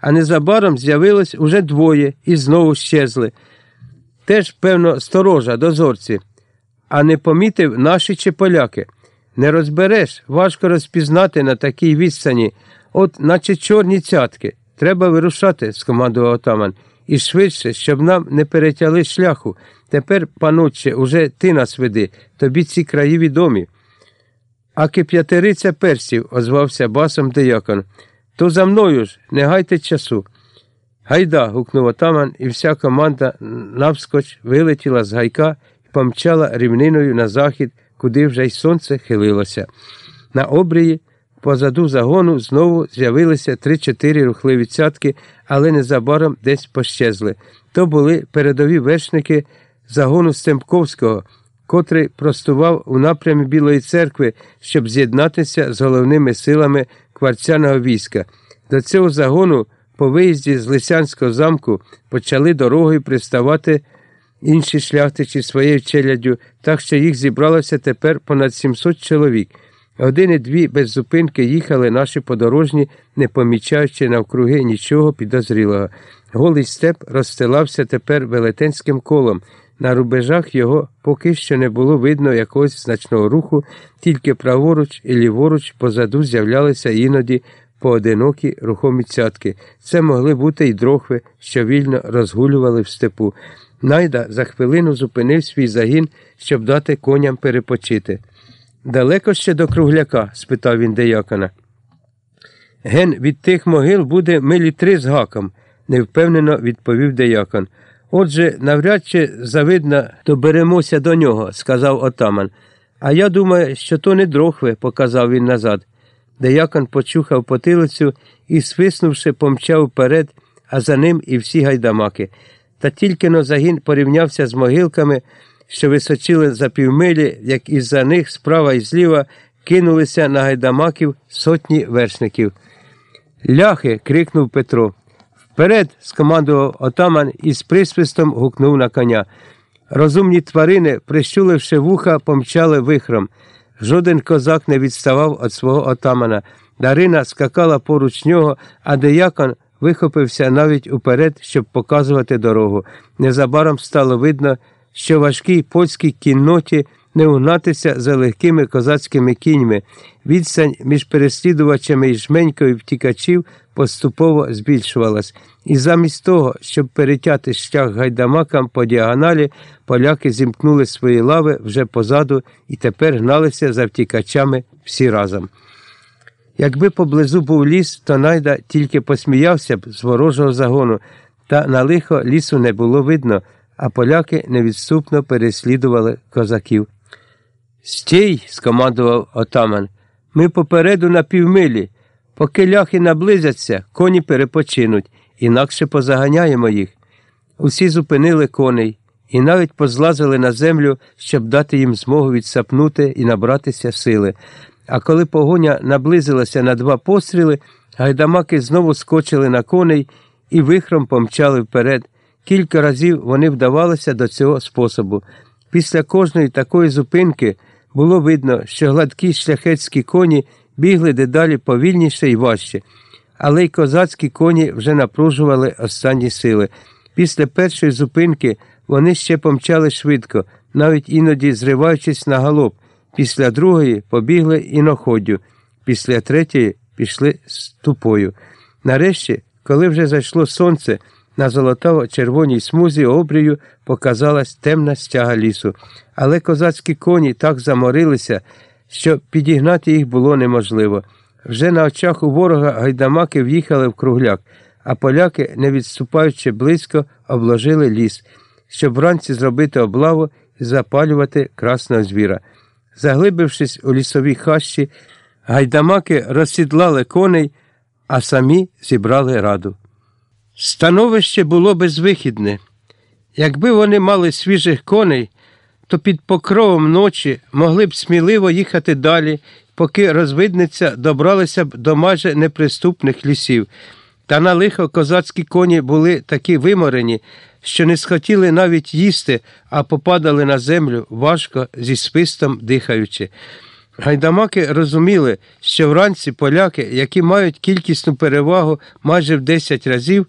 а незабаром з'явилось уже двоє і знову щезли. Теж, певно, сторожа, дозорці, а не помітив наші чи поляки. Не розбереш, важко розпізнати на такій відстані, от наче чорні цятки. Треба вирушати, скомандував отаман, і швидше, щоб нам не перетяли шляху. Тепер, панотче, уже ти нас веди, тобі ці краї відомі. А кип'ятериця персів, озвався басом деякон. То за мною ж, не гайте часу. Гайда. гукнув отаман, і вся команда навскоч вилетіла з гайка і помчала рівниною на захід, куди вже й сонце хилилося. На обрії, позаду загону, знову з'явилися три-чотири рухливі цятки, але незабаром десь пощезли. То були передові вершники загону Стемпковського, котрий простував у напрямі Білої церкви, щоб з'єднатися з головними силами кварцяного війська. До цього загону по виїзді з Лисянського замку почали дорогою приставати інші шляхтичі своєю челяддю, так що їх зібралося тепер понад 700 чоловік. Години-дві без зупинки їхали наші подорожні, не помічаючи навкруги нічого підозрілого. Голий степ розстилався тепер велетенським колом. На рубежах його поки що не було видно якогось значного руху, тільки праворуч і ліворуч позаду з'являлися іноді поодинокі рухомі цятки. Це могли бути й дрохви, що вільно розгулювали в степу. Найда за хвилину зупинив свій загін, щоб дати коням перепочити. Далеко ще до кругляка? спитав він деякона. Ген від тих могил буде милі три з гаком, невпевнено відповів деякон. Отже, навряд чи завидно доберемося до нього, сказав отаман. А я думаю, що то не дрохви, показав він назад. Деякон почухав потилицю і, свиснувши, помчав вперед, а за ним і всі гайдамаки. Та тільки но загін порівнявся з могилками, що височили за півмилі, як із за них справа і зліва кинулися на гайдамаків сотні вершників. Ляхи. крикнув Петро. Вперед. скомандував отаман і з присвистом гукнув на коня. Розумні тварини, прищуливши вуха, помчали вихром. Жоден козак не відставав від свого отамана. Дарина скакала поруч нього, а деякон вихопився навіть уперед, щоб показувати дорогу. Незабаром стало видно, що важкій польській кінноті не угнатися за легкими козацькими кіньми. Відстань між переслідувачами і жменькою втікачів поступово збільшувалась. І замість того, щоб перетяти шлях гайдамакам по діагоналі, поляки зімкнули свої лави вже позаду і тепер гналися за втікачами всі разом. Якби поблизу був ліс, то найда тільки посміявся б з ворожого загону, та на лихо лісу не було видно, а поляки невідступно переслідували козаків. Стій, скомандував отаман. Ми попереду на півмилі. Поки ляхи наблизяться, коні перепочинуть, інакше позаганяємо їх. Усі зупинили коней і навіть позлазили на землю, щоб дати їм змогу відсапнути і набратися сили. А коли погоня наблизилася на два постріли, гайдамаки знову скочили на коней і вихром помчали вперед. Кілька разів вони вдавалися до цього способу. Після кожної такої зупинки було видно, що гладкі шляхетські коні бігли дедалі повільніше і важче, але й козацькі коні вже напружували останні сили. Після першої зупинки вони ще помчали швидко, навіть іноді зриваючись на галоп. Після другої побігли іноходдю, після третьої пішли з тупою. Нарешті, коли вже зайшло сонце, на золотаво-червоній смузі обрію показалась темна стяга лісу, але козацькі коні так заморилися, що підігнати їх було неможливо. Вже на очах у ворога гайдамаки в'їхали в кругляк, а поляки, не відступаючи близько, обложили ліс, щоб вранці зробити облаву і запалювати красного звіра. Заглибившись у лісовій хащі, гайдамаки розсідлали коней, а самі зібрали раду. Становище було безвихідне. Якби вони мали свіжих коней, то під покровом ночі могли б сміливо їхати далі, поки розвидниця добралися б до майже неприступних лісів. Та на лихо козацькі коні були такі виморені, що не схотіли навіть їсти, а попадали на землю важко зі свистом дихаючи. Гайдамаки розуміли, що вранці поляки, які мають кількісну перевагу майже в 10 разів,